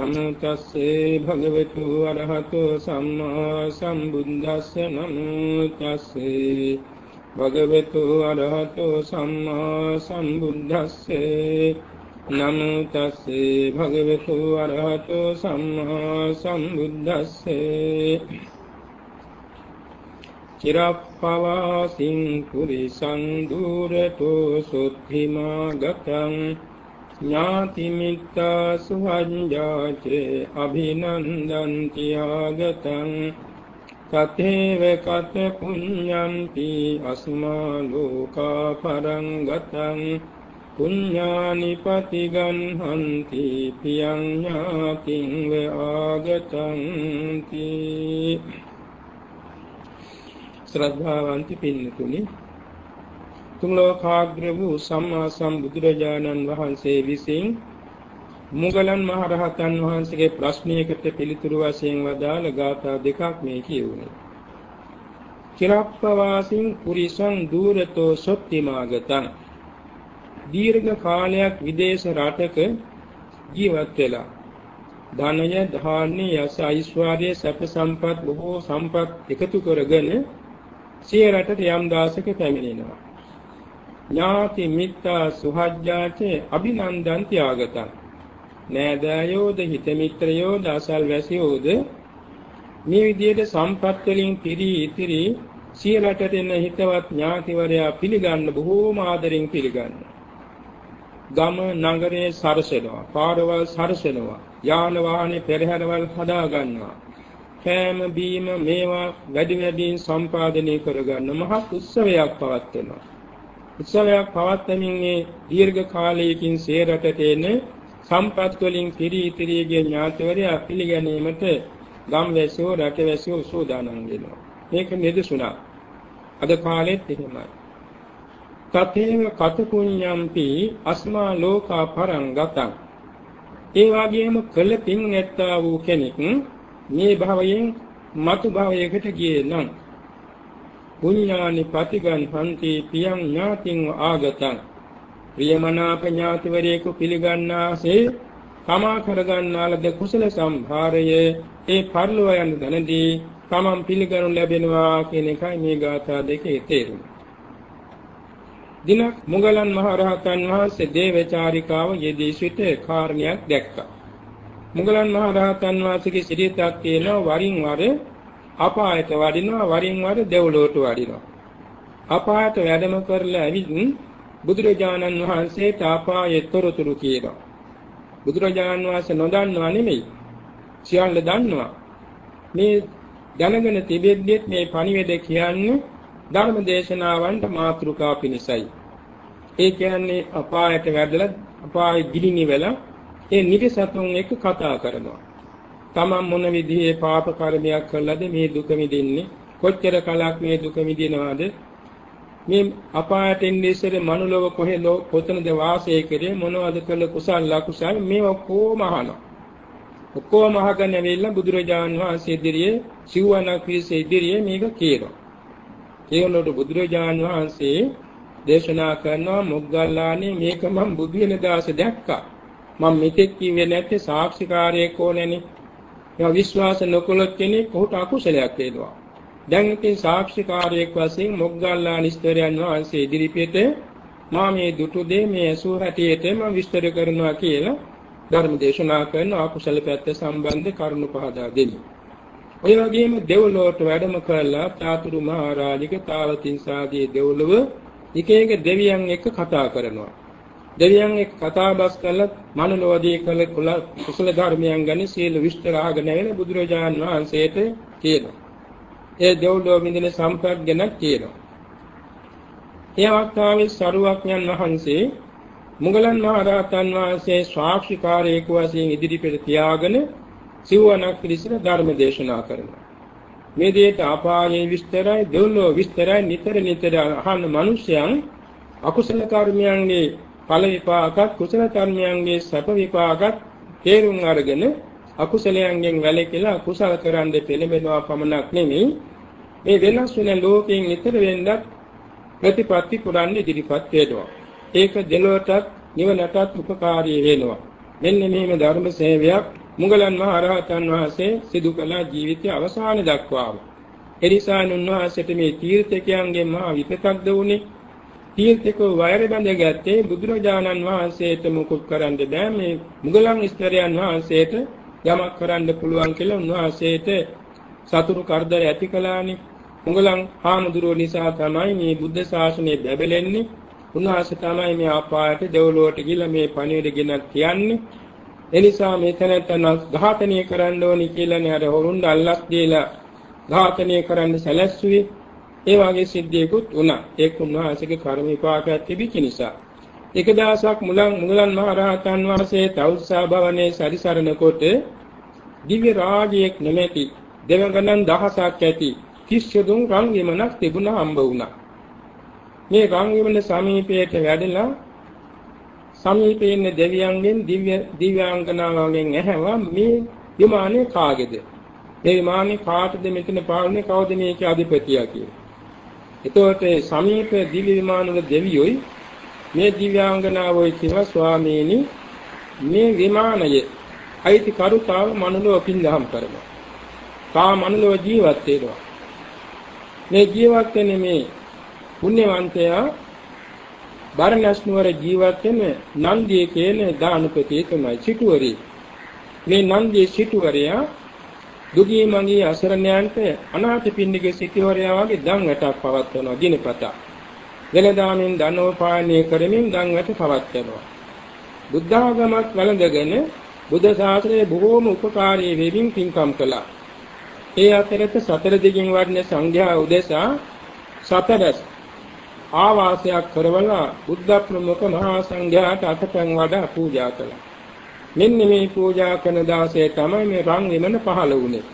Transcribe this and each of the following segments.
නමෝ තස්සේ භගවතු අරහතෝ සම්මා සම්බුද්දස්ස නමෝ තස්සේ භගවතු අරහතෝ සම්මා සම්බුද්දස්සේ නමෝ තස්සේ භගවතු අරහතෝ සම්මා සම්බුද්දස්සේ චිරප්පවාසින් පුරිසං දුරතෝ සුද්ධිමා ගතං ඥාති මිත්තා සුවඤ්ඤාචේ අභිනන්දන්ති ආගතං කතේව කත පුඤ්ඤන්ති අස්මා ලෝකා පරං ගතං පුඤ්ඤානි පතිගන්හන්ති පියං ඥාතිං ව ආගතං තී ශ්‍රද්ධාවන්ති පින්නතුනි තුන් ලෝකාග්‍ර වූ සම්මා සම්බුදුරජාණන් වහන්සේ විසින් මුගලන් මහරහතන් වහන්සේගේ ප්‍රශ්නයකට පිළිතුරු වශයෙන් වදාළ ගාථා දෙකක් මේ කියුණේ. චිරප්පවාසින් පුරිසං දූරතෝ සොත්තිමාගතං. දීර්ඝ කාලයක් විදේශ රටක ජීවත් වෙලා. ධනය ධාන්‍ය යස ඓශ්වර්ය සැප සම්පත් බොහෝ සම්පත් එකතු කරගෙන සිය රටට යම් දාසක පැමිණෙනවා. ඥාති මිත්තා සුහජ්ජාචේ අභිනන්දන්ති ආගතං නෑදෑයෝද හිත මිත්‍රයෝද අසල් වැසියෝද මේ විදිහට සම්පත් වලින් පිරී ඉතිරි සිය රටට එන හිතවත් ඥාතිවරයා පිළිගන්න බොහෝම ආදරෙන් පිළිගන්න. ගම නගරේ සරසනවා, පාරවල් සරසනවා, යාන වාහනේ පෙරහැරවල් හදා ගන්නවා. කෑම බීම මේවා වැඩි වැඩියෙන් සම්පාදනය කරගන්න මහත් උත්සවයක් පවත්වනවා. උත්සවයක් පවත්වමින් මේ දීර්ඝ කාලයකින් සේරටට එන සම්පත් වලින් පිරී ඉතිරියගේ ඥාතිවරයා පිළිගැනීමට ගම්වැසියෝ රටවැසියෝ සූදානම් වෙනවා. මේක නිදසුණක්. අද කාලෙත් එහෙමයි. තතේව කත පුඤ්ඤම්පි අස්මා ලෝකා පරං ගතං. ඒ වගේම කළ පින් නැත්තා වූ කෙනෙක් මේ භවයෙන් මතු භවයකට ගියේ නම් පුඤ්ඤානි පතිගන් හන්ති පියං ඥාතින් ආගතං ප්‍රියමනාප ඥාතිවරයෙකු පිළිගන්නාසේ තමා කරගන්නාලද කුසල සම්භාරය ඒ පරිලව යන දනදී තමන් පිළිගනු ලැබෙනවා කියන එකයි මේ ගාථා දෙකේ තේරුම. දිනක් මුගලන් මහරහතන් වහන්සේ දේවචාරිකාව යෙදී සිට කාරණයක් දැක්කා. මුගලන් මහරහතන් වහන්සේගේ සිරිතක් තියෙනවා වරින් වර අපායට වඩිනවා වරින් වර දෙව්ලොවට වඩිනවා. අපායට වැඩම කරලා ඇවිත් බුදුරජාණන් වහන්සේට අපායේ තොරතුරු කියනවා. බුදුරජාණන් වහන්සේ නොදන්නවා නෙමෙයි. සියල්ල දන්නවා. මේ දැනගෙන තිබෙද්දිත් මේ පණිවිඩ කියන්නේ ධර්ම දේශනාවන්ට මාතෘකා පිණිසයි. ඒ කියන්නේ අපායට වැදලා අපායේ ගිලිනි වෙලා ඒ නිවිසතුන් එක්ක කතා කරනවා. තමන් මොන විදිහේ පාප කර්මයක් කළාද මේ දුක මිදෙන්නේ කොච්චර කලක් මේ දුක මිදිනවද මේ අපායට එන්නේ ඉස්සර මනුලව කොහෙද කොතනද වාසය කරේ? මොනවද කළ කුසල ලකුසල්? මේ ඔක්කොම අහනවා. ඔක්කොම අහගෙන ඇවිල්ලා බුදුරජාන් වහන්සේ ඉදිරියේ සිව්වනක් පිරිස ඉදිරියේ මේක කියනවා. කියනකොට බුදුරජාන් වහන්සේ දේශනා කරනවා මොග්ගල්ලානේ මේක මම බුදු වෙන දාස දැක්කා. මම මෙතෙක් කිව්වේ නැත්තේ සාක්ෂිකාරයෙක් ඕනෑනේ. ඒවා විශ්වාස නොකළොත් කෙනෙක් ඔහුට අකුසලයක් වෙනවා. දැන් ඉතින් සාක්ෂිකාරයෙක් වශයෙන් මොග්ගල්ලාන ඉස්තරයන් වහන්සේ ඉදිරිපිට මා මේ දුටු දේ මේ ඇසූ හැටියට මම විස්තර කරනවා කියලා ධර්ම දේශනා කරන අකුසල පැත්ත සම්බන්ධ කරුණු පහදා දෙමි. ඔය වගේම දෙව්ලොවට වැඩම කළා චාතුරු මහරජික තාවතින්සාදී දෙව්ලොව එක එක දෙවියන් එක්ක කතා කරනවා. දෙවියන් එක්ක කතා බස් කළත් මනුලෝදී කළ කුසල ධර්මයන් ගැන සීල විස්තර අහගෙන එන බුදුරජාන් වහන්සේට කියනවා. ඒ දෙව්ලොව විඳින සම්පත් ගැන කියනවා. ඒ අවස්ථාවේ සරුවක්ඥන් වහන්සේ මුගලන් මහ රහතන් වහන්සේ ශාක්ෂිකාරයෙක් වශයෙන් ඉදිරිපිට තියාගෙන සිවණක් පිළිසින ධර්ම දේශනා කරනවා. මේ දෙයට අපායේ විස්තරයි දෙව්ලොව විස්තරයි නිතර නිතර අහන මිනිසයන් අකුසල කර්මයන්ගේ ඵල විපාකත් කුසල කර්මයන්ගේ සැප විපාකත් තේරුම් අරගෙන අකුසලයන්ගෙන් වැළකීලා කුසල කරන්න පෙළඹෙනවා පමණක් නෙමෙයි මේ වෙනස් වෙන ලෝකයෙන් ඈතර වෙන්නත් ප්‍රතිපත්ති පුරන්න ඉදිරිපත් වෙනවා. ඒක දෙලොවටත් නිවනටත් උපකාරී වෙනවා. මෙන්න මෙහෙම ධර්ම සේවයක් මුගලන් මහ රහතන් වහන්සේ සිදු කළ ජීවිතය අවසාන දක්වාම එනිසා උන්වහන්සේට මේ තීර්ථකයන්ගෙන් මහා විපතක්ද වුනේ තීර්ථකෝ වෛර බැඳගත්තේ බුදුරජාණන් වහන්සේට මුකුත් කරන්න බෑ. මේ මුගලන් ස්තරයන් වහන්සේට යමක් කරන්න පුළුවන් කියලා උන්වහන්සේට සතුරු කරදර ඇති කළානේ. මුගලන් හාමුදුරුවෝ නිසා තමයි මේ බුද්ධ ශාසනය බැබලෙන්නේ. උන්වහන්සේ තමයි මේ ආපායට දෙව්ලොවට ගිහිල්ලා මේ පණිවිඩ ගෙනත් කියන්නේ එනිසා මේ තැනැත්තන් ඝාතනය කරන්න ඕනි කියලා නේ අර හොරුන්ඩ අල්ලස් දීලා ඝාතනය කරන්න සැලැස්සුවේ. ඒ වගේ සිද්ධියකුත් වුණා. ඒක උන්වහන්සේගේ කර්ම විපාකයක් තිබිච්ච නිසා. එක දවසක් මුලන් මුගලන් මහ රහතන් වහන්සේ තවුසා භවනේ සැරිසරන කොට දිව්‍ය රාජයෙක් නැමැති දෙවගණන් දහසක් ඇති කිස්සදුන් රන් විමනක් තිබුණා හම්බ වුණා. මේ රන් විමන සමීපයට වැඩලා සමීපයේ ඉන්න දෙවියන්ගෙන් දිව්‍ය දිව්‍යාංගනාවගෙන් ඇහැවා මේ විමානේ කාගේද? මේ විමානේ කාටද? මෙතන පාලනේ කවුද? මේකේ අධිපතියා කියලා. එතකොට සමීප දිව්‍ය විමානවල දෙවියෝයි මේ දිව්‍යාංගනාවෝයි කියලා ස්වාමීනි මේ විමානයේ අයිති කරුතාව මනුලව පින්දහම් කරනවා. තා මනුලව ජීවත් වෙනවා. මේ ජීවත් වෙන්නේ මේ පුණ්‍යවන්තයා බරණැස් නුවර ජීවත් වෙන නන්දිය කියන දානපතිය තමයි සිටුවරේ. මේ නන්දිය සිටුවරයා දුගී මඟී අසරණයන්ට අනාථපිණ්ඩිකේ සිටුවරයා වගේ දන් වැටක් පවත්වනවා දිනපතා. වෙනදාමින් ධනෝපායනය කරමින් දන් වැට පවත්වනවා. බුද්ධ ආගමත් වැළඳගෙන බුද්ධ ශාසනයේ බොහෝම උපකාරී වෙමින් පින්කම් කළා. ඒ අතරත සතර දිගින් වඩන සංඝයා උදෙසා සතරස් ආවාසයක් කරවලා බුද්ධ ප්‍රමුඛ මහා සංඝයාට අතපැන් වඩා පූජා කළා. මෙන්න මේ පූජා කරන දාසේ තමයි මේ රන් විමන පහළ වුණේ.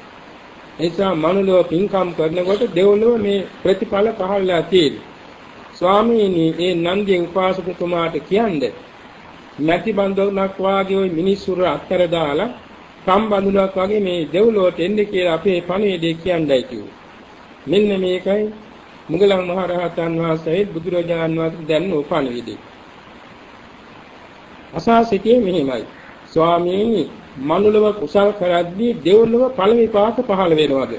එනිසා මනුලව පින්කම් කරනකොට දෙව්ලොව මේ ප්‍රතිඵල පහළලා තියෙන්නේ. ස්වාමීනි ඒ නන්දිය උපාසකතුමාට කියන්නේ නැති බඳුනක් වාගේ ওই මිනිස්සුර අත්තර දාලා සම් බඳුනක් වගේ මේ දෙව්ලොවට එන්න කියලා අපේ පණිවිඩය කියන්නයි කිව්වේ. මෙන්න මේකයි මුගලන් මහ රහතන් වහන්සේ බුදුරජාන් වහන්සේ දැන් උපණවිදී. අසා සිටියේ මෙහිමයි. ස්වාමීනි මනුලව කුසල් කරද්දී දෙව්ලොව ඵල විපාක පහළ වෙනවද?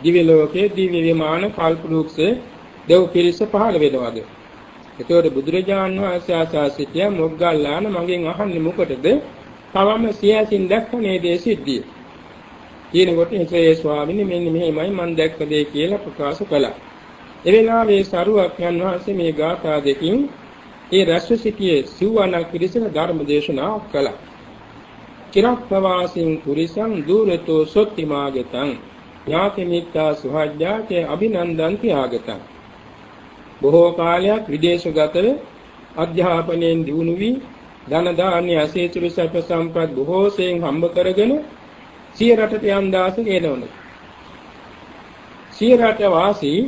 දිව්‍ය ලෝකයේ දිව්‍ය විමාන කල්පලුක්ස දෙව් පිරිස පහළ වෙනවද? එතකොට බුදුරජාන් වහන්සේ ආසා සිටිය මොග්ගල්ලාන මගෙන් අහන්නේ මොකටද? තවම සියසින් දැක්ක නේද සිද්ධිය. කියනකොට ඒ ස්වාමීනි මෙන්න මෙහෙමයි මම දැක්ක දේ කියලා ප්‍රකාශ කළා. එවෙලාවේ සරුවක්යන් වහන්සේ මේ ගාථා දෙකින් ඒ රැස්ව සිටියේ සිව්වණක් පිරිසට ධර්ම දේශනා කළා. චිරප්පවාසින් පුරිසං දුරතෝ සොත්තිමාගතං ඥාති මිත්‍යා සුහජ්ජාචේ අභිනන්දන්ති ආගතං බොහෝ කාලයක් විදේශගතව අධ්‍යාපනයෙන් දියුණු වී ධන දාන්‍ය අසීතුරු සැප සම්පත් බොහෝසෙන් හම්බ කරගෙන සිය රටට යම් දාසක එනවලු. සිය රට වාසී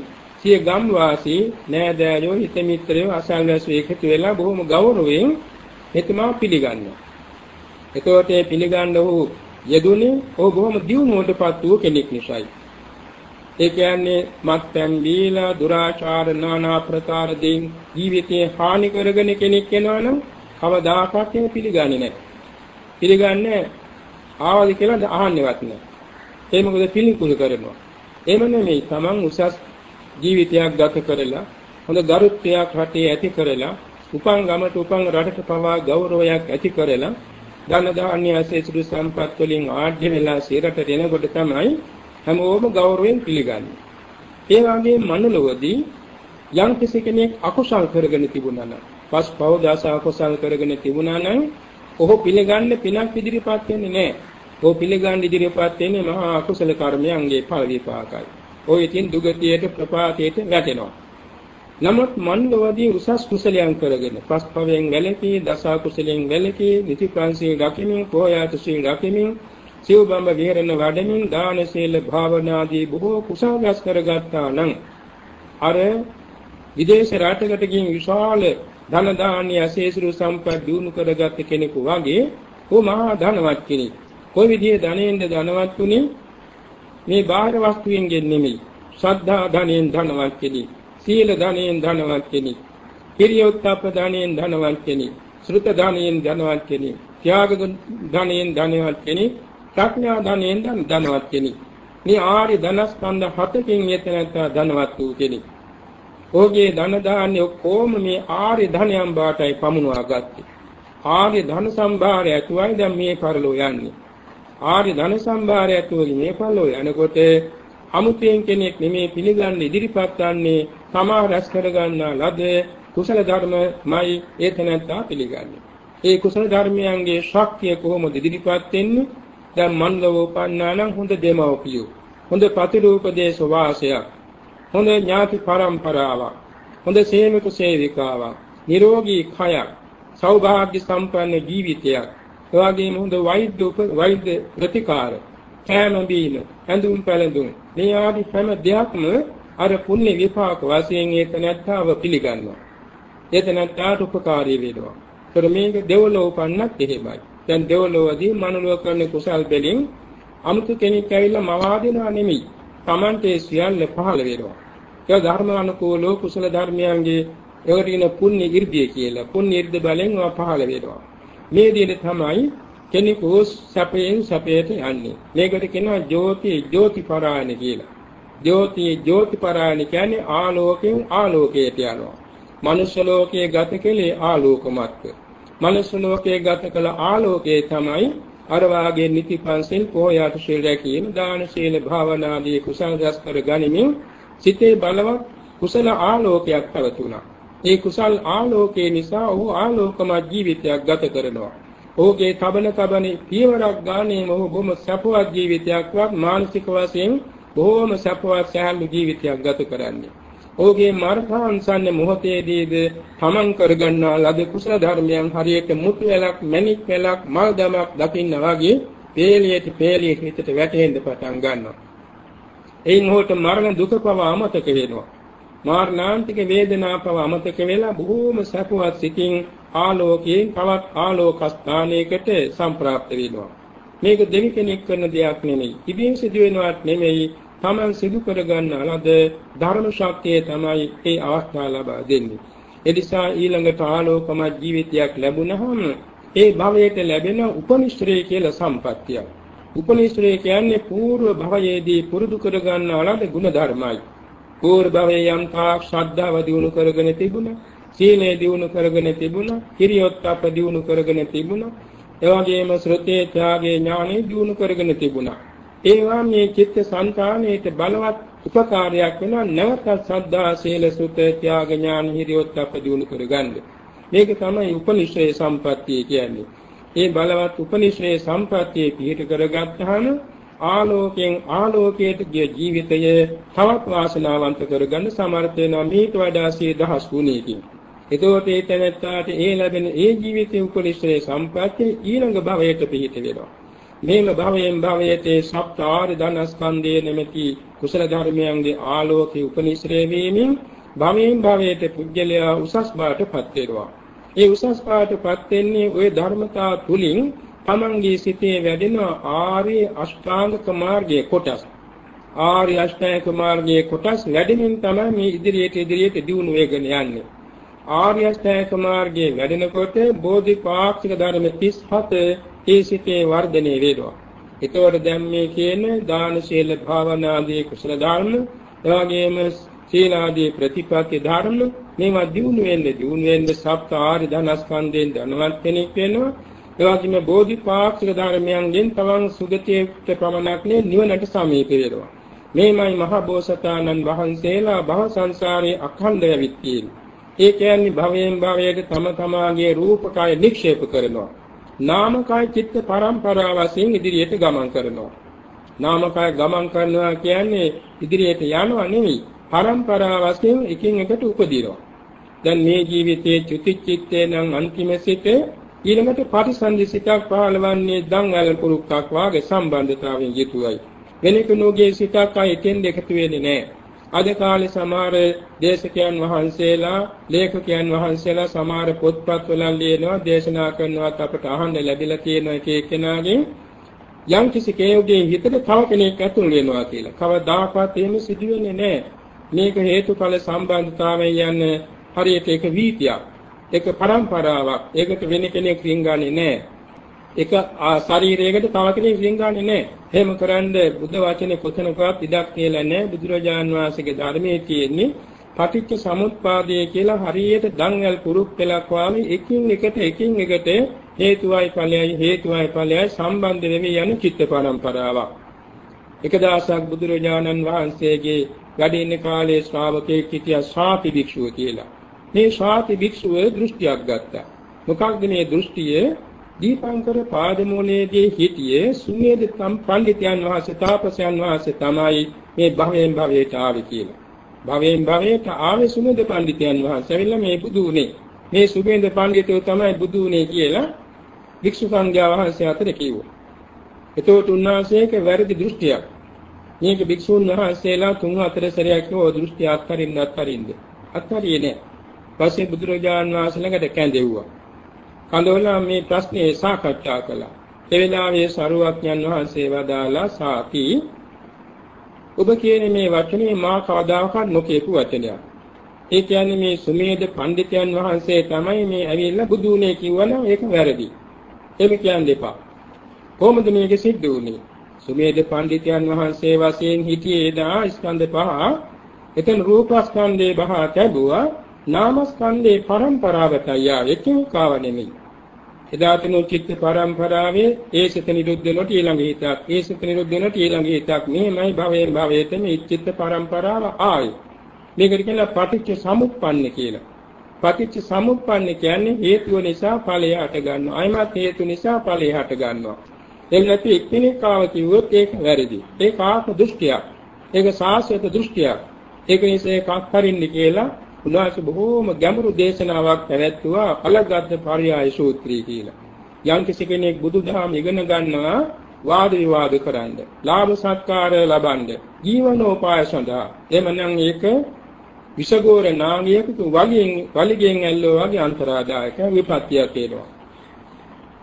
සිය ගම් වාසී නෑදෑයෝ හිත මිත්‍රයෝ අසල්වැසු එකතු වෙලා බොහොම ගෞරවයෙන් එතුමා පිළිගන්නවා. එතකොට ඒ පිළිගන්න ඔහු යෙදුනේ ඔහු බොහොම දියුණුවටපත් වූ කෙනෙක් නිසායි. ඒ කියන්නේ මත්පැන් බීලා දුරාචාර নানা ප්‍රකාර දෙයින් ජීවිතේ හානි කරගෙන කෙනෙක් වෙනවනම් කවදාකවත් ඒක පිළිගන්නේ නැහැ. පිළිගන්නේ ආවද කියලා අහන්නේවත් නැහැ. ඒ මොකද පිළිකුල් කරනවා. එහෙම නෙමෙයි Taman උසස් ජීවිතයක් ගත කරලා හොඳ ගරුත්වයක් රටේ ඇති කරලා උපන් ගමට උපන් රටට පවා ගෞරවයක් ඇති කරලා ධන දාන්‍ය ඇසෙසුරු සම්පත් වලින් ආඩ්‍ය වෙලා සිරට දෙනකොට තමයි හැමෝම ගෞරවයෙන් පිළිගන්නේ. ඒ වගේම මනුලවදී යම් කෙනෙක් අකුසල් කරගෙන තිබුණා නම් පස්පව දස අකුසල් කරගෙන තිබුණා නම් ඔහු පිළිගන්නේ පිනක් ඉදිරිපත් වෙන්නේ නැහැ. ඔහු පිළිගන්නේ ඉදිරිපත් වෙන්නේ මහා අකුසල කර්මයන්ගේ ඵල විපාකයි. ඔය ඉතින් දුගතියට ප්‍රපාතයට වැටෙනවා. නමුත් මන්ලවදී උසස් කුසලයන් කරගෙන පස්පවෙන් වැළකී දස කුසලෙන් වැළකී නිතිපන්සිල් රකිමින් පොයාත සීල් රකිමින් සිව්බඹ විහෙරණ වඩමින් දාන සීල භාවනාදී බොහෝ කුසල රැස් කරගත්තා නම් අර විදේශ රටකට ගින් විශාල ධන දාන්‍ය අසේසුරු සම්පත් දිනු කරගත් කෙනෙකු වගේ ਉਹ මහා ධනවත් කෙනෙක්. කොයි විදිහේ ධනෙන්ද ධනවත් උනේ? මේ බාහිර වස්තුවෙන්ගෙන් නෙමෙයි. ශ්‍රද්ධා ධනෙන් ධනවත් කෙනෙක්. සීල ධනෙන් ධනවත් කෙනෙක්. පිරියොත්ප්ප ධනෙන් ධනවත් කෙනෙක්. ශ්‍රුත ධනෙන් ධනවත් කෙනෙක්. ත්‍යාග ධනයෙන් ධනවත් කෙනෙක්, ප්‍රඥා ධනයෙන් ධනවත් කෙනෙක්. මේ ආර්ය ධනස්කන්ධ හතකින් යෙතනත ධනවත් වූ කෙනෙක්. ඔහුගේ ධන දාන්නේ ඔක්කොම මේ ආර්ය ධනයන් බාටයි පමුණවා ගත්තේ. ආර්ය ධන සම්භාරය ඇතුවයි දැන් මේ පරලෝ යන්නේ. ආර්ය ධන සම්භාරය ඇතුවයි මේ පරලෝ යනකොට අමුතෙන් කෙනෙක් නෙමේ පිළිගන්න ඉදිරිපත් වන්නේ තමා රැස් කරගන්නා ලද කුසල ධර්මමයි ඒතනත්තා පිළිගන්නේ. ඒ කුසල ධර්මයන්ගේ ශක්තිය කොහොමද ඉදිරිපත් වෙන්නේ? දැන් මන්දව උපන්නා නම් හොඳ දෙමව්පියෝ. හොඳ ප්‍රතිරූපදේශ වාසයක්. හොඳ ඥාති පරම්පරාවක්. හොඳ සේවක සේවිකාවක්. නිරෝගී කයක්. සෞභාග්‍ය සම්පන්න ජීවිතයක්. එවාගේම හොඳ වෛද්‍ය වෛද්‍ය ප්‍රතිකාර. කෑම බීම, ඇඳුම් පැළඳුම් මේ ආදී හැම දෙයක්ම අර පුණ්‍ය විපාක වශයෙන් ඒක නැත්තාව පිළිගන්නවා. ඒක නැත්තාට උපකාරී වෙනවා. ඒතර මේක දෙවලෝ උපන්නත් එහෙමයි. දැන් දෙවලෝවදී මනුලව කරන කුසල් බැලින් අමුතු කෙනෙක් ඇවිල්ලා මවා දෙනවා නෙමෙයි. Tamante සියල්ල පහළ වෙනවා. ඒ ධර්ම අනුකූලව කුසල ධර්මයන්ගේ ඒකට කියන පුණ්‍ය irdiය කියලා. පුණ්‍ය irdi බලෙන් පහළ වෙනවා. මේ විදිහට තමයි කෙනෙකු සැපයෙන් සැපයට යන්නේ. මේකට කියනවා ජෝති ජෝති පරායන කියලා. ජෝති ජෝති පරායන කියන්නේ ආලෝකයෙන් ආලෝකයට යනවා. මනුෂ්‍ය ලෝකයේ ගත කෙලේ ආලෝකමත්ව. මනුෂ්‍ය ලෝකයේ ගත කළ ආලෝකයේ තමයි අර වාගේ නිතිපන්සිල් පොයාට ශීල රැකීම දාන ශීල භාවනාදී කුසල රැස් කර ගනිමින් සිතේ බලවත් කුසල ආලෝකයක් පැවතුණා. ඒ කුසල් ආලෝකයේ නිසා ඔහු ආලෝකමත් ජීවිතයක් ගත කරනවා. ඔහුගේ තබන තබන පියවරක් ගානේ ඔහු බොහොම සපවත් ජීවිතයක්වත් මානසික වශයෙන් බොහොම සපවත් සහැල්ලු ජීවිතයක් ගත කරන්නේ. ඔහුගේ මාර්ගාංශන්න මොහොතේදීද තමන් කරගන්නා ලද කුසල ධර්මයන් හරියට මුතු වැලක් මණික් වැලක් මල් දමක් දකින්න වගේ පේලියට පේලියට හිතට වැටෙන්න පටන් ගන්නවා. එයින් ඔහුට මරණ දුක පව අමතක වෙනවා. මාර්ණාන්තික වේදනා පව අමතක වෙලා බොහෝම සැපවත් සිතින් ආලෝකයෙන් තවත් ආලෝකස්ථානයකට සම්ප්‍රාප්ත වෙනවා. මේක දෙවි කෙනෙක් කරන දෙයක් නෙමෙයි. ඉබේම සිදු වෙනවත් නෙමෙයි. Taman සිදු කරගන්න ලද ධර්ම ශක්තිය තමයි මේ අවස්ථාව ලබා දෙන්නේ. එනිසා ඊළඟට ආලෝකමත් ජීවිතයක් ලැබුණහම ඒ භවයට ලැබෙන උපනිශ්‍රේ කියලා සම්පත්තියක්. උපනිශ්‍රේ කියන්නේ పూర్ව භවයේදී පුරුදු කරගන්නා ලද ගුණ ධර්මයි. పూర్ව භවයේ යම් තාක් ශ්‍රද්ධාව දියුණු කරගෙන තිබුණා සීලය දිනු කරගෙන තිබුණා. කිරියොත්ප්ප දිනු කරගෙන තිබුණා. එවැගේම ශ්‍රතේ ත්‍යාගයේ ඥානෙ දිනු කරගෙන තිබුණා. ඒවා මේ චිත්ත සංකාණයට බලවත් උපකාරයක් වෙනවා නැවත සද්ධා සීල සුත ත්‍යාග ඥාන හිරියොත්ප්ප දිනු කරගන්න. මේක තමයි උපනිශ්‍රේ සම්පත්තිය කියන්නේ. ඒ බලවත් උපනිශ්‍රේ සම්පත්තිය පිහිට කරගත්තාම ආලෝකයෙන් ආලෝකයට ගිය ජීවිතය තවත් වාසනාවන්ත කරගන්න සමර්ථ වෙනවා මේට වඩා සිය දහස් ගුණයකින්. එතකොට ඒ තැනත්තාට ඒ ලැබෙන ඒ ජීවිතයේ උපනිශ්‍රේ සම්පත්තිය ඊළඟ භවයට පිහිට වෙනවා. මේම භවයෙන් භවයට සප්ත ආර්ය ධනස්කන්ධයේ නැමැති කුසල ධර්මයන්ගේ ආලෝකයේ උපනිශ්‍රේ වීමෙන් භවයෙන් භවයට පුජ්‍යලයා උසස් බාටපත් වෙනවා. ඒ උසස් බාටපත් වෙන්නේ ওই ධර්මතා තුලින් තමන්ගේ සිතේ වැඩෙන ආර්ය අෂ්ටාංගික මාර්ගයේ කොටස්. ආර්ය අෂ්ටාංගික මාර්ගයේ කොටස් වැඩෙමින් තමයි මේ ඉදිරියට ඉදිරියට දියුණු වෙගෙන යන්නේ. ආර්ය අෂ්ටාංගික මාර්ගයේ වැඩෙනකොට බෝධිපාක්ෂික ධර්ම 37 ඒ සිතේ වර්ධනය වෙනවා. ඒතකොට දැන් මේ කියන දාන ශීල භාවනා ආදී කුසල ධර්ම, එවාගෙම සීලාදී ප්‍රතිපත්ති ධර්ම මේවා දිනු වෙන්නේ දිනු වෙන්නේ සප්ත ආර්ය ධනස්කන්ධයෙන් ධනවත් කෙනෙක් වෙනවා. එවාගෙම බෝධිපාක්ෂික ධර්මයන්ගෙන් තවන් සුගතියට පමණක් නේ නිවනට සමීප වෙනවා. මේමයි මහ බෝසතාණන් වහන්සේලා භව සංසාරයේ අඛණ්ඩව විත්තියේ. ඒ කියන්නේ භවයෙන් භවයට තම තමාගේ රූපකය නික්ෂේප කරනවා. නාමකය චිත්ත පරම්පරාව වශයෙන් ඉදිරියට ගමන් කරනවා. නාමකය ගමන් කරනවා කියන්නේ ඉදිරියට යනවා නෙවෙයි. පරම්පරාව වශයෙන් එකින් එකට උපදිනවා. දැන් මේ ජීවිතයේ චුතිචිත්තේ නම් අන්තිම සිට ඊළඟට පරිසන්දි සිතක් පහළවන්නේ දන් වැල් පුරුක්කක් වාගේ සම්බන්ධතාවයෙන් යුතුවයි. වෙන කෙනෙකුගේ සිතක් අය එතෙන් දෙකතු වෙන්නේ නැහැ. අද කාලේ සමහර දේශකයන් වහන්සේලා ලේඛකයන් වහන්සේලා සමහර පොත්පත් වල ලියනවා දේශනා කරනවත් අපට අහන්න ලැබිලා තියෙන එක එක්කෙනාගෙන් යම් කිසි කෙනෙකුගේ හිතට තව කෙනෙක් ඇතුල් වෙනවා කියලා. කවදාකවත් එහෙම සිදු වෙන්නේ නැහැ. මේක හේතුඵල සම්බන්ධතාවයෙන් යන හරියට එක වීතියක්. ඒක પરම්පරාවක්. ඒකට වෙන කෙනෙක් රින්ගන්නේ නැහැ. එක ශරීරයකට තව කෙනෙක් රින්ගන්නේ නැහැ. එහෙම කරන්න බුද්ධ වචනේ කොතනකවත් ඉඩක් කියලා නැහැ. බුදුරජාන් වහන්සේගේ ධර්මයේ තියෙන්නේ පටිච්ච සමුප්පාදය කියලා හරියට දන්වැල් පුරුක් පෙලක් වාගේ එකින් එකට එකින් එකට හේතුවයි ඵලයයි හේතුවයි ඵලයයි සම්බන්ධ වෙමි යන චිත්ත පරම්පරාවක්. එක දවසක් බුදුරජාණන් වහන්සේගේ වැඩ ඉන්න කාලේ ශ්‍රාවකෙක් හිටියා ශාපි භික්ෂුව කියලා. මේ ශාපි භික්ෂුව දෘෂ්ටියක් ගත්තා. මොකක්ද මේ දෘෂ්ටිය? දීපංකර පාදමූලයේදී හිටියේ සුමේද සම් පඬිතුයන් වහන්සේ තාපසයන් වහන්සේ තමයි මේ භවයෙන් භවයට ආවේ කියලා. භවයෙන් භවයට ආවේ සුමේද පඬිතුයන් වහන්සේ. ඇවිල්ලා මේ බුදු උනේ. මේ සුමේද පඬිතුයෝ තමයි බුදු උනේ කියලා වික්ෂු සංඝයා වහන්සේ අතර කිව්වා. එතකොට උන්වහන්සේක වැරදි දෘෂ්ටියක්. මේක භික්ෂුන් වහන්සේලා තුන් හතර සැරයක් නෝ දෘෂ්ටි අත්හරින්න අත්හරින්න. අත්හරියේ නෑ. පස්සේ බුදුරජාන් වහන්සේ ළඟට කැඳෙව්වා. කඳවලා මේ ප්‍රශ්නේ සාකච්ඡා කළා. ඒ වෙලාවේ සරුවක්ඥන් වහන්සේ වදාලා සාති ඔබ කියන මේ වචනේ මා කවදාකවත් නොකියපු වචනයක්. ඒ කියන්නේ මේ සුමේද පඬිතුයන් වහන්සේ තමයි මේ ඇවිල්ලා බුදුනේ කිව්වනම් ඒක වැරදි. එහෙම කියන්න එපා. කොහොමද මේක සිද්ධ වුනේ? සුමේද පඬිතුයන් වහන්සේ වශයෙන් හිටියේ දා ස්කන්ධ පහ එතන රූපස්කන්ධේ බහ තැබුවා නාමස්කන්ධේ පරම්පරාවතයි ආ එකේකාව නෙමෙයි. එදා තිනු චිත්ත පරම්පරාවේ ඒ සිත නිරුද්ධ වෙනකොට ඊළඟ හිතක් ඒ සිත නිරුද්ධ වෙනකොට ඊළඟ හිතක්. මෙහෙමයි භවයෙන් භවයට මේ චිත්ත පරම්පරාව ආයි මේකට කියනවා පටිච්ච සමුප්පන්න කියලා. පටිච්ච සමුප්පන්න කියන්නේ හේතුව නිසා ඵලය හට ගන්නවා. අයමත් හේතු නිසා ඵලය හට ගන්නවා. එහෙම නැති එක්කෙනෙක් ආව කිව්වොත් ඒක වැරදි. ඒක ආත්ම දෘෂ්ටියක්. ඒක සාස්වත දෘෂ්ටියක්. ඒක නිසා ඒකක් හරින්න කියලා උන්වහන්සේ බොහෝම ගැඹුරු දේශනාවක් පැවැත්වුවා අලගද්ද පරියාය සූත්‍රය කියලා. යම් කෙනෙක් බුදුදහම ඉගෙන ගන්නවා වාද විවාද කරන්න, ලාභ සත්කාර ලබන්න, ජීවනෝපාය සඳහා. එමනම් ඒක විසගෝර නාගයක වලිගෙන් වලිගෙන් ඇල්ලෝ වගේ අන්තරාදායක විපත්තියක් වෙනවා.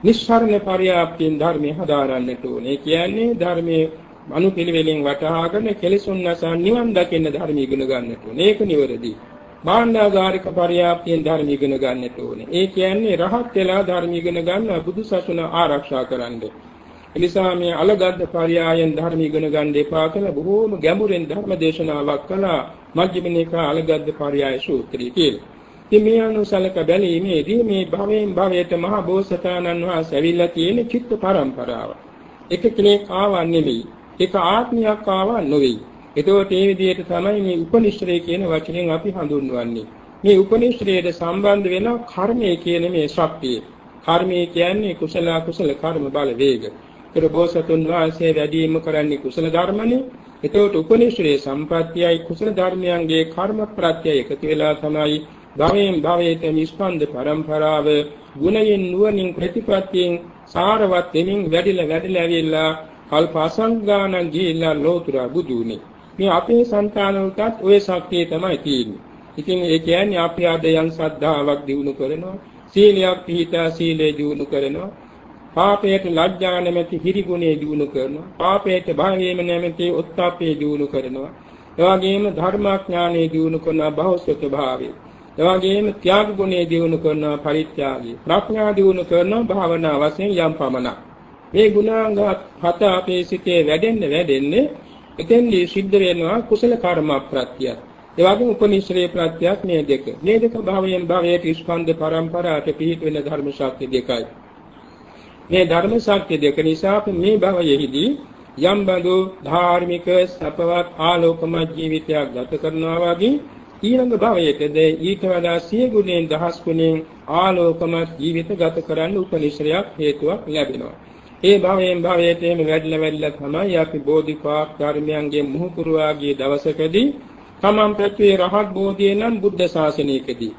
නිස්සාරණ පරියාප්තියෙන් ධර්මයේ හදාරන්නට ඕනේ. කියන්නේ ධර්මයේ අනුපිළිවෙලින් වටහාගෙන කෙලෙසුන් නැසා නිවන් දකින්න ධර්ම ඉගෙන ගන්නට ඕනේ. ඒක නිවැරදි. භාණ්ඩාගාරික පරියාප්තියෙන් ධර්ම ඉගෙන ගන්නට ඕනේ. ඒ කියන්නේ රහත් වෙලා ධර්ම ඉගෙන ගන්න බුදු සසුන ආරක්ෂා කරන්න. එනිසා මේ අලගද්ද පරියායෙන් ධර්ම ඉගෙන ගන්න එපා කියලා බොහෝම ගැඹුරෙන් ධර්ම දේශනාවක් කළා මජ්ක්‍ධිම නිකාය අලගද්ද පරියාය සූත්‍රය කියලා. ඉතින් මේ අනුසලක බැලීමේදී මේ භවයෙන් භවයට මහ බෝසතාණන් වහන්සේ ඇවිල්ලා තියෙන චිත්ත පරම්පරාව. එක කෙනෙක් ආවා නෙවෙයි. එක ආත්මයක් ආවා නෙවෙයි. එතකොට මේ විදිහට තමයි මේ උපනිශ්‍රේ කියන වචනෙන් අපි හඳුන්වන්නේ. මේ උපනිශ්‍රේයට සම්බන්ධ වෙන කර්මය කියන මේ ශක්තිය. කර්මය කියන්නේ කුසල කුසල කර්ම බල වේග. ඒතර බෝසතුන් වහන්සේ වැඩිම කරන්නේ කුසල ධර්මනේ. එතකොට උපනිශ්‍රේ සම්පත්‍යයි කුසල ධර්මයන්ගේ කර්ම ප්‍රත්‍යය එකතු වෙලා තමයි භවයෙන් භවයට නිස්පන්ද පරම්පරාව ගුණයෙන් නුවණින් ප්‍රතිපත්තියෙන් සාරවත් වෙමින් වැඩිලා වැඩිලා ඇවිල්ලා කල්ප අසංගානං ගිහිල්ලා ලෝතුරා බුදුනේ මේ අපේ సంతාන උටත් ওই ශක්තිය තමයි තියෙන්නේ. ඉතින් ඒ කියන්නේ අපි අද යම් ශ්‍රද්ධාවක් දිනු කරනවා, සීලයක් පිහිටා සීලේ දිනු කරනවා, පාපයට ලැජ්ජා නැමැති හිරිගුණේ දිනු කරනවා, පාපයට භාවයේම නැමැති උත්තාපේ දිනු කරනවා. එවාගේම ධර්මාඥානයේ දිනු කරන භෞතික භාවය. එවාගේම ත්‍යාග ගුණයේ දිනු කරන පරිත්‍යාගය. ප්‍රඥා දිනු කරන භාවනා වශයෙන් යම් පමණක්. මේ ගුණාංග හත අපේ සිතේ වැඩෙන්න වැඩෙන්නේ එතෙන්දී සිද්ධ වෙනවා කුසල කර්ම ප්‍රත්‍යය. ඒ වගේම උපනිශ්‍රේ ප්‍රත්‍යක් මේ දෙක. මේ දෙක භවයෙන් භවයට ස්කන්ධ පරම්පරාවට පිහිට වෙන ධර්ම ශක්තිය දෙකයි. මේ ධර්ම ශක්තිය දෙක නිසා අපි මේ භවයේදී යම් බඳු ධාර්මික සපවත් ආලෝකමත් ජීවිතයක් ගත කරනවා වගේ ඊළඟ භවයේද ඊට වඩා සිය ගුණෙන් දහස් ගුණෙන් ආලෝකමත් ජීවිත ගත කරන්න උපනිශ්‍රයක් හේතුවක් ලැබෙනවා. ඒ භවයෙන් භවයට එම වැඩිලා වැඩිලා තමයි අපි බෝධිපාක් ධර්මයන්ගේ මුහුකුරවා ගිය දවසකදී තමන් පැතුවේ රහත් බෝධිය නම් බුද්ධ ශාසනයකදී.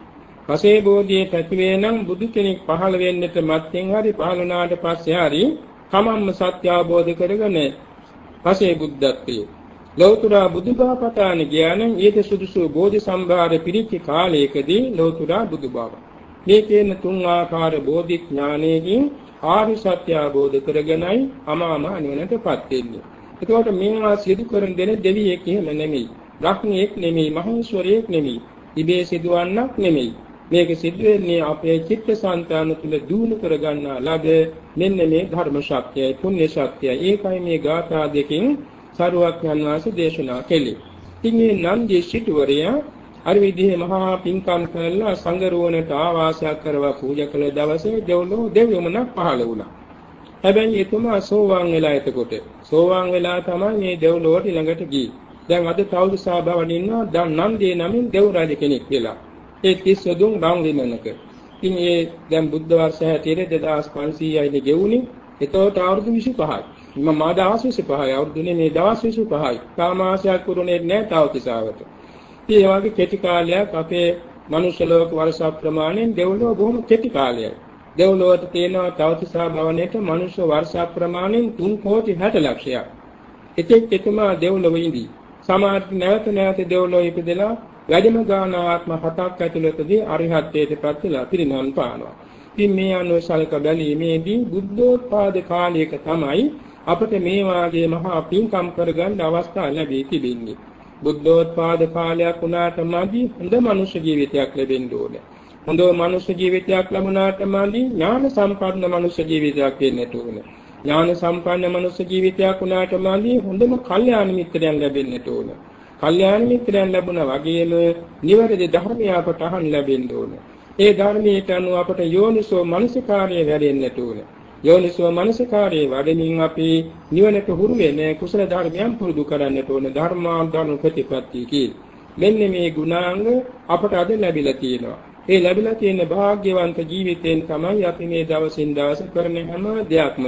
පසේ බෝධියේ පැතුවේ නම් බුදු කෙනෙක් පහළ වෙන්නට මත්තෙන් හරි පහළ වුණාට පස්සේ හරි තමන්ම සත්‍ය අවබෝධ කරගෙන පසේ බුද්ධත්වයේ. ලෞතර බුදුබවපතාන ඥානං ඊට සුදුසු බෝධි සම්භාර පිරිච්ච කාලයකදී ලෞතර බුදුබව. මේ කියන තුන් ආකාර බෝධි ඥානයෙන් ආර්ය සත්‍ය අවබෝධ කරගෙනයි අමාම නිවනටපත් වෙන්නේ. එතකොට මේවා සිදු කරන දෙන දෙවියෙක් එහෙම නෙමෙයි. බ්‍රහ්මියෙක් නෙමෙයි, මහේශ්වරයෙක් නෙමෙයි. ඉබේ සිදුවන්නක් නෙමෙයි. මේක සිද්ධ වෙන්නේ අපේ චිත්තසංතාන තුළ දිනු කර ගන්නා ලද මෙන්න මේ ධර්ම ශක්තියයි පුණ්‍ය ශක්තියයි. ඒකයි මේ ගාථා දෙකෙන් සරුවක්ඥන් වහන්සේ දේශනා කළේ. ඉතින් මේ නන්දී සිටුවරයා අර විදිහේ මහා පින්කම් කළා සංගරුවනට ආවාසයක් කරවා පූජා කළ දවසේ දෙව්ලොව දෙවියමනක් පහළ වුණා. හැබැයි එතුමා සෝවාන් වෙලා එතකොට සෝවාන් වෙලා තමයි මේ දෙව්ලොවට ළඟට ගියේ. දැන් අද තවුසා බවන් ඉන්නවා දැන් නන්දී නමින් දෙව් රජ කෙනෙක් වෙලා. ඒ තිස් යදුන් රන් විමනක. ඉතින් ඒ දැන් බුද්ධ වර්ෂ හැටියට 2500යිනේ ගෙවුනේ. එතකොට අවුරුදු 25යි. මම මා දවස් 25යි අවුරුදුනේ මේ දවස් 25යි. කාමාශයක් පුරුනේ නැහැ තවතිසාවට. ඉතින් ඒ වගේ කෙටි කාලයක් අපේ මනුෂ්‍ය ලෝක වර්ෂ ප්‍රමාණයෙන් දෙව්ලොව බොහොම කෙටි කාලයයි. දෙව්ලොවට තියෙනවා තවතිසා භවණයට මනුෂ්‍ය වර්ෂ ප්‍රමාණයෙන් 3 කෝටි 60 ලක්ෂයක්. එතෙක් එතුමා දෙව්ලොව ඉඳී. සමාජ නැවත නැවත දෙව්ලොව ඉපදලා වැඩිම ගාන ආත්ම හතක් ඇතුළතදී අරිහත්ත්වයට පත් වෙලා පිරිනවන් පානවා. ඉතින් මේ අනුව සලක බැලීමේදී බුද්ධෝත්පාද කාලයක තමයි අපට මේ වාගේ මහා පින්කම් කරගන්න අවස්ථාව ලැබී තිබෙන්නේ. බුද්ධෝත්පාද කාලයක් වුණාට මදි හොඳ මනුෂ්‍ය ජීවිතයක් ලැබෙන්න ඕනේ. හොඳ මනුෂ්‍ය ජීවිතයක් ලැබුණාට මදි ඥාන සම්පන්න මනුෂ්‍ය ජීවිතයක් වෙන්නට ඕනේ. ඥාන සම්පන්න මනුෂ්‍ය ජීවිතයක් වුණාට මදි හොඳම කල්යාණ මිත්‍රයන් ලැබෙන්නට ඕනේ. කල්යාණ මිත්‍රයන් ලැබුණා වගේම නිවැරදි ධර්මය අපට අහන්න ලැබෙන්න ඕනේ. ඒ ධර්මයට අනුව අපට යෝනිසෝ මනසිකාර්යය වැඩෙන්නට ඕනේ. යෝනිසෝ මනසිකාර්යය වඩමින් අපි නිවනට හුරු වෙන කුසල ධර්මයන් පුරුදු කරන්නට ඕනේ. ධර්මාන්තන ප්‍රතිපත්ති කියලා. මෙන්න මේ ගුණාංග අපට අද ලැබිලා තියෙනවා. ඒ ලැබිලා තියෙන වාග්යවන්ත ජීවිතයෙන් තමයි අපි මේ දවසින් දවස කරන හැම දෙයක්ම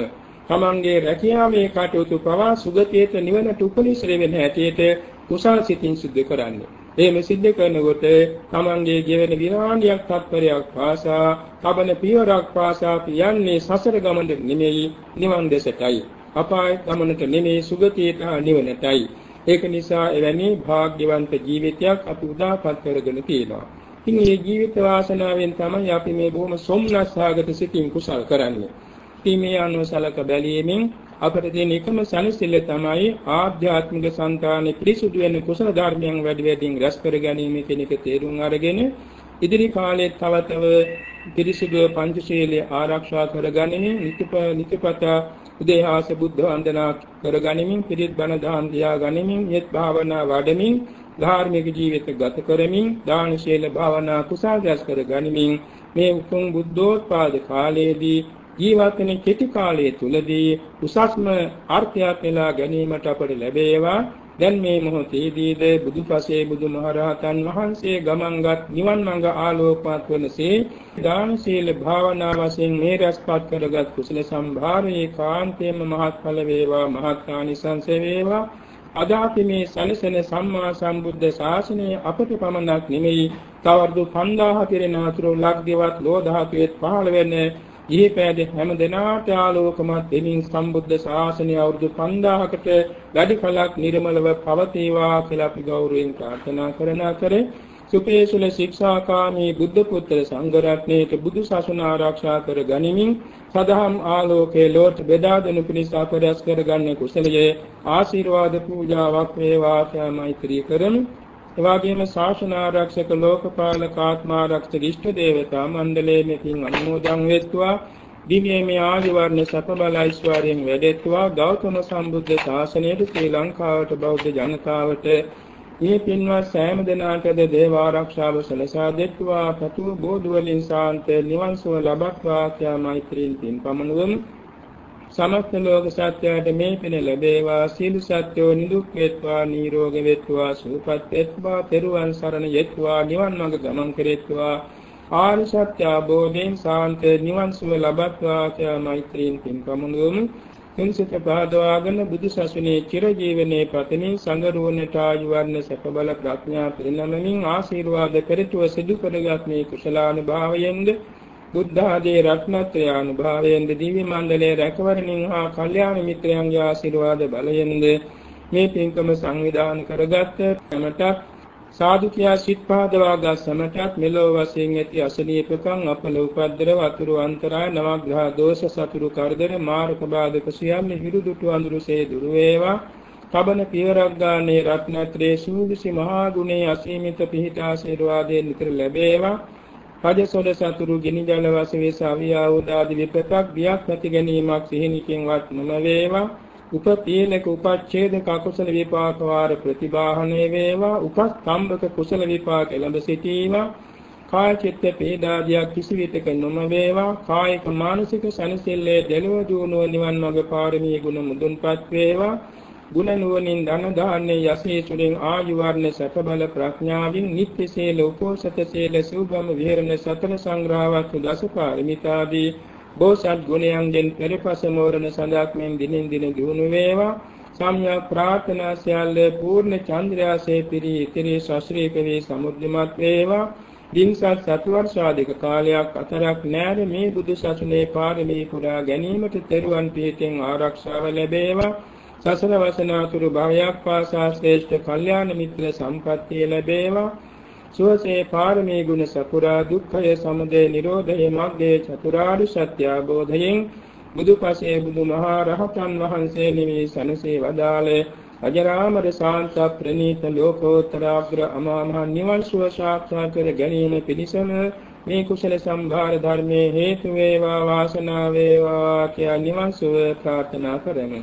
තමන්ගේ රැකියාවේ කටයුතු පවා සුගතියට නිවනට උපනිශ්‍රේ වෙන හැටියට කුසල් සිතින් සිද්ධ කරන්නේ. එහෙම සිද්ධ කරනකොට තමන්ගේ ජීවන විනාඩියක් තත්පරයක් පාසා, කබන පියවරක් පාසා යන්නේ සසර ගමනට නෙමෙයි නිවන් දෙසටයි. අපාය ගමනට නෙමෙයි සුගතියට නිවනටයි. ඒක නිසා එවැනි වාග්යවන්ත ජීවිතයක් අපි උදාපත් කරගෙන තියෙනවා. ඉතින් මේ ජීවිත වාසනාවෙන් තමයි අපි මේ බොහොම සොම්නස්සාගත සිතින් කුසල් කරන්නේ. ඉතින් මේ අනුව සලක බැලීමෙන් අපට තියෙන එකම සනසිල්ල තමයි ආධ්‍යාත්මික సంతානෙ පිරිසුදු වෙන කුසල ධර්මයන් වැඩි වැඩියෙන් රැස් කර ගැනීම කියන එක තේරුම් අරගෙන ඉදිරි කාලයේ තව තව පිරිසුදු පංචශීලයේ ආරක්ෂා කරගනිමින් නිතිප නිතිපතා උදේහාස බුද්ධ වන්දනා කරගනිමින් පිරිත් බණ දාන් දියා ගනිමින් යත් භාවනා වඩමින් ධාර්මික ජීවිත ගත කරමින් දාන ශීල භාවනා කුසල් රැස් කර ගනිමින් මේ උතුම් බුද්ධෝත්පාද කාලයේදී ජීවත් වෙන කෙටි කාලය තුලදී උසස්ම අර්ථයක් නෙලා ගැනීමට අපට ලැබේවා. දැන් මේ මොහොතේදීද බුදුපසේ බුදුමහරහතන් වහන්සේ ගමන්ගත් නිවන් මඟ ආලෝකපත් වනසේ දාන සීල භාවනා වශයෙන් මේ රැස්පත් කරගත් කුසල සම්භාරයේ කාන්තේම මහත්ඵල වේවා මහත්ානිසංස වේවා. අද අපි මේ සනසන සම්මා සම්බුද්ධ ශාසනය අපට පමණක් නෙමෙයි තවර්දු 5000 පිරෙන අතුරු ලක්දිවත් ලෝධාතුවේ පහළ වෙන්නේ ගිහි පෑද හැම දිනාට ආලෝකමත් දෙමින් සම්බුද්ධ ශාසනය අවුරුදු 5000කට වැඩි කලක් නිර්මලව පවතිවා කියලා අපි ගෞරවයෙන් ප්‍රාර්ථනා කරන අතර සුපේසුල ශික්ෂාකාමී බුද්ධ පුත්‍ර සංඝ රත්නයේ බුදු සසුන ආරක්ෂා කර ගනිමින් සදහම් ආලෝකයේ ලෝට බෙදා දෙනු පිණිස අපරස් කර ගන්න කුසලයේ ආශිර්වාද පූජාවක් වේවා කියලා මෛත්‍රී කරමු. එවාගේම ශාසන ආරක්ෂක ලෝකපාලක ආත්මාරක්ෂක ඉෂ්ට දේවතා මණ්ඩලයේ මෙකින් අනුමෝදන් වෙත්වා. දිව්‍යමය ආදිවර්ණ සත බල ඓශ්වර්යයෙන් වැඩෙත්වා. ගෞතම සම්බුද්ධ ශාසනයේ ශ්‍රී ලංකාවට බෞද්ධ ජනතාවට මේ පින්වත් සෑම දිනාටද දේව ආරක්ෂාව සලසා දෙත්වා. පතු බෝධි වලින් සාන්ත නිවන් සුව ලබත්වා. කියා මෛත්‍රීන් පින් පමනුවමු සමස්ත ලෝක සත්‍යයට මේ පින ලැබේවා. සීල සත්‍යෝ නිදුක් වේත්වා නිරෝග වේත්වා සුවපත් වේත්වා පෙරුවන් සරණ යෙත්වා නිවන් මඟ ගමන් කෙරෙත්වා. ආරි සත්‍ය අවබෝධයෙන් සාන්ත නිවන් සුව ලබත්වා කියලා මෛත්‍රීන් පින් පමුණුවමු. හිංසිත පාදවාගෙන බුදු සසුනේ චිර ජීවනයේ පතමින් සංගරුවනට ආයු වර්ණ සැප බල ප්‍රඥා පිරිනමමින් ආශිර්වාද පෙරටුව සිදු කරගත් මේ කුසලානුභාවයෙන්ද බුද්ධ ආදී රත්නත්‍රය අනුභවයෙන්ද දිව්‍ය මණ්ඩලයේ රැකවරණින් හා කල්යාණ මිත්‍රයන්ගේ ආශිර්වාද බලයෙන්ද මේ පින්කම සංවිධානය කරගත් හැමතක් සාදු කියා සිත් පහදවාගත් සමටත් මෙලොව වශයෙන් ඇති අසනීපකම් අපල උපද්දර වතුරු අන්තරාය නවග්‍රහ දෝෂ සතුරු කරදර මාර්ග බාධක සියල්ල හිරුදුටු අඳුරසේ දුර වේවා. කබන පියවරක් ගානේ රත්නත්‍රයේ සූවිසි මහා ගුණේ අසීමිත පිහිට ආශිර්වාදයෙන් නිතර ලැබේවා. රජසොඩ සතුරු ගිනි ජල වශයෙන් සවියා උදාදී විපතක් බියක් නැති ගැනීමක් සිහිනකින්වත් නොම වේවා උපපීලක උපච්ඡේදක අකුසල විපාක වාර ප්‍රතිබාහනේ වේවා. උපස්තම්භක කුසල විපාක එළඹ සිටීම. කාය චිත්ත පීඩාදියක් කිසිවිටක නොම වේවා කායික මානසික සනසිල්ලේ දෙලොව දුණුව නිවන් මඟ පාරමී ගුණ මුදුන්පත් වේවා. ගුණ නුවණින් ධන දාන්නේ යසීසුලින් ආයු වර්ණ සත බල ප්‍රඥාවින් නිත්‍ය සීල උපෝසත සීල සූභම විහෙරණ සතර සංග්‍රහවත් දස පාරමිතාදී බෝසත් ගුණයන්ගෙන් පෙරපස මෝරණ සඳක් මෙන් දිනින් දින දිනු වේවා. සම්්‍යක් ප්‍රාර්ථනා සියල්ල පූර්ණ චන්ද්‍රයාසේ පිරි ඉතිරි ශාස්ත්‍රීය වේ සමුද්දමත් වේවා. දින්සත් සත්වර්ෂාධික කාලයක් අතරක් නෑර මේ බුදු සසුනේ පාරමී පුරා ගැනීමට තෙරුවන් පිහිටෙන් ආරක්ෂාව ලැබේවා. සසර වසනාතුරු භවයක් පාසා ශ්‍රේෂ්ඨ කල්යාණ මිත්‍ර සම්පත්තිය ලැබේවා. සුවසේ පාරමී ගුණ සපුරා දුක්ඛය සමුදය නිරෝධය මග්ගේ චතුරාර්ය සත්‍ය අවබෝධයෙන් බුදුපසේ බුදුමහා රහතන් වහන්සේ නිවී සනසේ වදාළේ අජරාමර ශාන්ත ප්‍රණීත ලෝකෝත්තරාග්‍ර අමාමහ නිවන් සුව සාක්ෂාත් කර ගැනීම පිණිසම මේ කුසල සම්භාර ධර්මයේ හේතු වේවා වාසනාව වේවා කියා නිවන් සුව ප්‍රාර්ථනා කරමි.